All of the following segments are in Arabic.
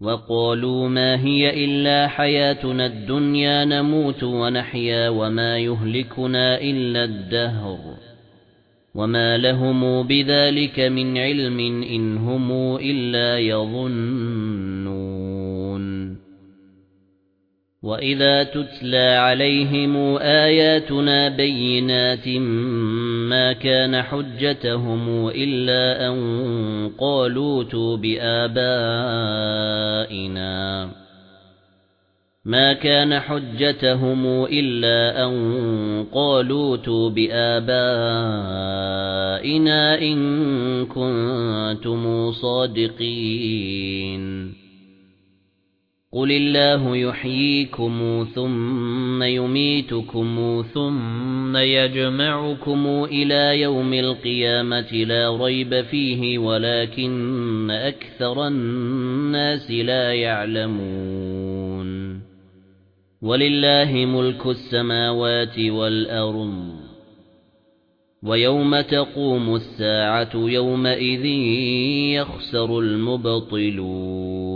وقالوا ما هي إلا حياتنا الدنيا نموت ونحيا وما يهلكنا إلا الدهر وما لهم بذلك من علم إن هم إلا يظنون وإذا تتلى عليهم آياتنا بينات ما كان حجتهم إلا أن قالوا تو بآبائنا ما كان حجتهم إلا أن قالوا بآبائنا إن كنتم صادقين قُلِ اللَّهُ يُحْيِيكُمْ ثُمَّ يُمِيتُكُمْ ثُمَّ يَجْمَعُكُمْ إِلَى يَوْمِ الْقِيَامَةِ لَا رَيْبَ فِيهِ وَلَكِنَّ أَكْثَرَ النَّاسِ لَا يَعْلَمُونَ وَلِلَّهِ مُلْكُ السَّمَاوَاتِ وَالْأَرْضِ وَيَوْمَ تَقُومُ السَّاعَةُ يَوْمَئِذٍ يَخْسَرُ الْمُبْطِلُونَ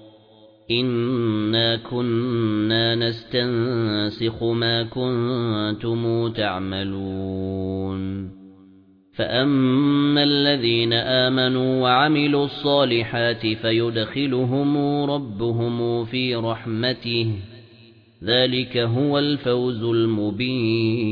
إِنَّا كُنَّا نَسْتَنسِخُ مَا كُنتُمْ تَعْمَلُونَ فَأَمَّا الَّذِينَ آمَنُوا وَعَمِلُوا الصَّالِحَاتِ فَيُدْخِلُهُمْ رَبُّهُمْ فِي رَحْمَتِهِ ذَلِكَ هُوَ الْفَوْزُ الْمُبِينُ